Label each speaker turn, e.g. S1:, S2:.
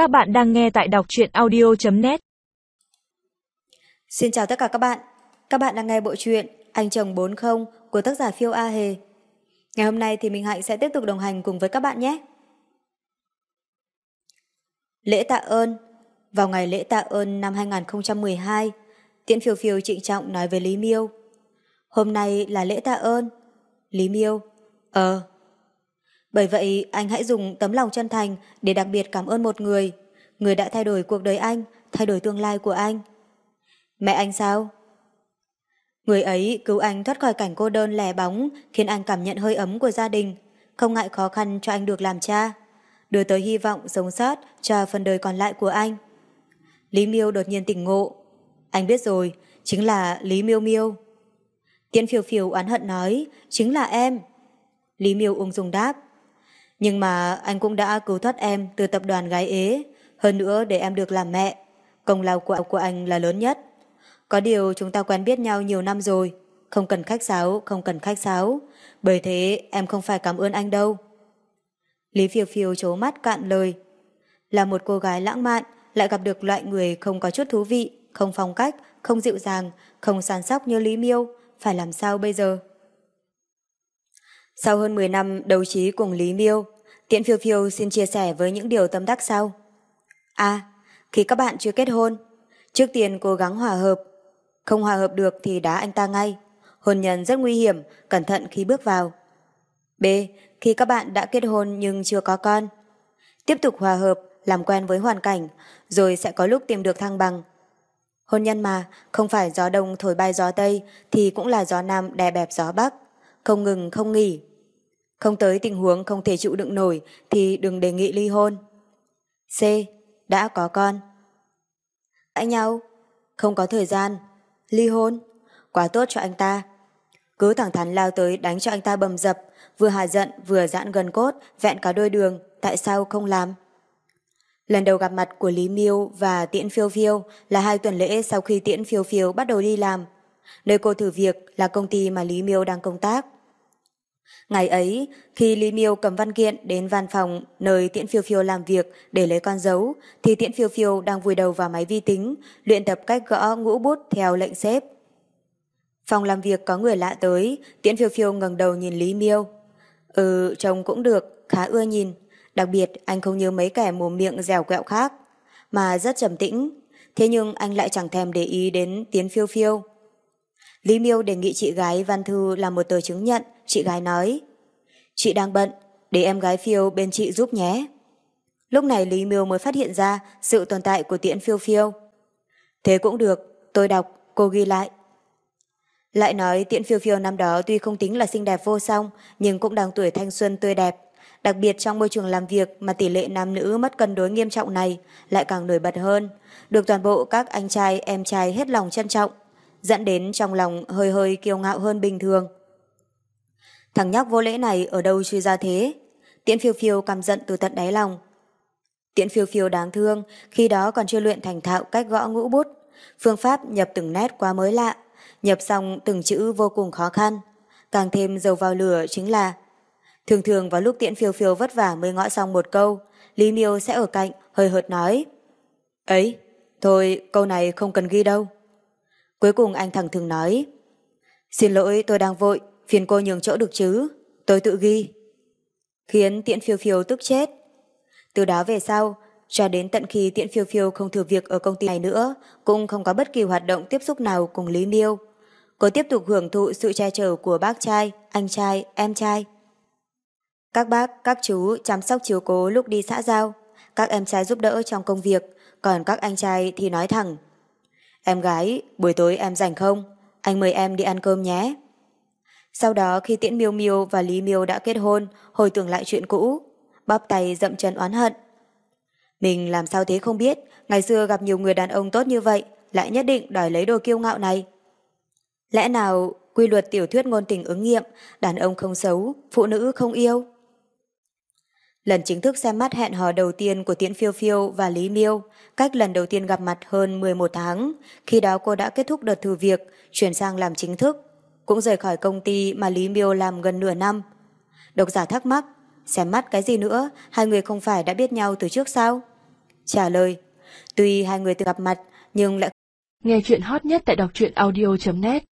S1: Các bạn đang nghe tại đọc truyện audio.net
S2: Xin chào tất cả các bạn. Các bạn đang nghe bộ truyện Anh chồng 40 của tác giả Phiêu A Hề. Ngày hôm nay thì Minh Hạnh sẽ tiếp tục đồng hành cùng với các bạn nhé. Lễ tạ ơn Vào ngày lễ tạ ơn năm 2012, Tiễn Phiêu Phiêu trịnh trọng nói với Lý Miêu. Hôm nay là lễ tạ ơn. Lý Miêu, ờ. Bởi vậy anh hãy dùng tấm lòng chân thành để đặc biệt cảm ơn một người, người đã thay đổi cuộc đời anh, thay đổi tương lai của anh. Mẹ anh sao? Người ấy cứu anh thoát khỏi cảnh cô đơn lẻ bóng, khiến anh cảm nhận hơi ấm của gia đình, không ngại khó khăn cho anh được làm cha, đưa tới hy vọng sống sót cho phần đời còn lại của anh. Lý Miêu đột nhiên tỉnh ngộ. Anh biết rồi, chính là Lý Miêu Miêu. Tiễn phiêu phiêu oán hận nói, chính là em. Lý Miêu ung dung đáp. Nhưng mà anh cũng đã cứu thoát em từ tập đoàn gái ế, hơn nữa để em được làm mẹ. Công lao của, của anh là lớn nhất. Có điều chúng ta quen biết nhau nhiều năm rồi, không cần khách sáo, không cần khách sáo. Bởi thế em không phải cảm ơn anh đâu. Lý phiêu phiêu chố mắt cạn lời. Là một cô gái lãng mạn, lại gặp được loại người không có chút thú vị, không phong cách, không dịu dàng, không sàn sóc như Lý Miêu, phải làm sao bây giờ? Sau hơn 10 năm đấu trí cùng Lý Miêu, Tiễn Phiêu Phiêu xin chia sẻ với những điều tâm đắc sau. A. khi các bạn chưa kết hôn, trước tiên cố gắng hòa hợp. Không hòa hợp được thì đá anh ta ngay. Hôn nhân rất nguy hiểm, cẩn thận khi bước vào. B. Khi các bạn đã kết hôn nhưng chưa có con, tiếp tục hòa hợp, làm quen với hoàn cảnh, rồi sẽ có lúc tìm được thăng bằng. Hôn nhân mà, không phải gió đông thổi bay gió tây thì cũng là gió nam đè bẹp gió bắc, không ngừng không nghỉ. Không tới tình huống không thể chịu đựng nổi thì đừng đề nghị ly hôn. C. Đã có con. Cãi nhau. Không có thời gian. Ly hôn. Quá tốt cho anh ta. Cứ thẳng thắn lao tới đánh cho anh ta bầm dập, vừa hà giận vừa giãn gần cốt, vẹn cả đôi đường, tại sao không làm? Lần đầu gặp mặt của Lý Miêu và Tiễn Phiêu Phiêu là hai tuần lễ sau khi Tiễn Phiêu Phiêu bắt đầu đi làm. Nơi cô thử việc là công ty mà Lý Miêu đang công tác. Ngày ấy, khi Lý Miêu cầm văn kiện đến văn phòng nơi Tiễn Phiêu Phiêu làm việc để lấy con dấu, thì Tiễn Phiêu Phiêu đang vùi đầu vào máy vi tính, luyện tập cách gõ ngũ bút theo lệnh xếp. Phòng làm việc có người lạ tới, Tiễn Phiêu Phiêu ngẩng đầu nhìn Lý Miêu. Ừ, trông cũng được, khá ưa nhìn. Đặc biệt, anh không như mấy kẻ mồm miệng dẻo quẹo khác, mà rất trầm tĩnh. Thế nhưng anh lại chẳng thèm để ý đến Tiễn Phiêu Phiêu. Lý Miêu đề nghị chị gái Văn Thư làm một tờ chứng nhận, chị gái nói. Chị đang bận, để em gái Phiêu bên chị giúp nhé. Lúc này Lý Miêu mới phát hiện ra sự tồn tại của Tiễn Phiêu Phiêu. Thế cũng được, tôi đọc, cô ghi lại. Lại nói Tiễn Phiêu Phiêu năm đó tuy không tính là xinh đẹp vô song, nhưng cũng đang tuổi thanh xuân tươi đẹp. Đặc biệt trong môi trường làm việc mà tỷ lệ nam nữ mất cân đối nghiêm trọng này lại càng nổi bật hơn, được toàn bộ các anh trai em trai hết lòng trân trọng, dẫn đến trong lòng hơi hơi kiêu ngạo hơn bình thường. Thằng nhóc vô lễ này ở đâu truy ra thế? Tiễn phiêu phiêu căm giận từ tận đáy lòng. Tiễn phiêu phiêu đáng thương, khi đó còn chưa luyện thành thạo cách gõ ngũ bút. Phương pháp nhập từng nét quá mới lạ, nhập xong từng chữ vô cùng khó khăn. Càng thêm dầu vào lửa chính là Thường thường vào lúc tiễn phiêu phiêu vất vả mới ngõ xong một câu, Lý Miêu sẽ ở cạnh, hơi hợt nói. Ấy, thôi câu này không cần ghi đâu. Cuối cùng anh thẳng thường nói. Xin lỗi tôi đang vội, phiền cô nhường chỗ được chứ, tôi tự ghi. Khiến tiễn phiêu phiêu tức chết. Từ đó về sau, cho đến tận khi tiễn phiêu phiêu không thử việc ở công ty này nữa, cũng không có bất kỳ hoạt động tiếp xúc nào cùng Lý Miêu. Cô tiếp tục hưởng thụ sự che chở của bác trai, anh trai, em trai. Các bác, các chú chăm sóc chiếu cố lúc đi xã giao, các em trai giúp đỡ trong công việc, còn các anh trai thì nói thẳng. Em gái, buổi tối em rảnh không? Anh mời em đi ăn cơm nhé. Sau đó khi Tiễn Miêu Miêu và Lý Miêu đã kết hôn, hồi tưởng lại chuyện cũ, bóp tay dậm chân oán hận. Mình làm sao thế không biết, ngày xưa gặp nhiều người đàn ông tốt như vậy, lại nhất định đòi lấy đồ kiêu ngạo này. Lẽ nào quy luật tiểu thuyết ngôn tình ứng nghiệm, đàn ông không xấu, phụ nữ không yêu? Lần chính thức xem mắt hẹn hò đầu tiên của Tiễn Phiêu Phiêu và Lý Miêu, cách lần đầu tiên gặp mặt hơn 11 tháng, khi đó cô đã kết thúc đợt thử việc, chuyển sang làm chính thức, cũng rời khỏi công ty mà Lý Miêu làm gần nửa năm. Độc giả thắc mắc, xem mắt cái gì nữa, hai người không phải đã biết nhau từ trước sao? trả lời. Tuy hai người từng gặp mặt, nhưng lại
S1: Nghe chuyện hot nhất tại đọc truyện audio.net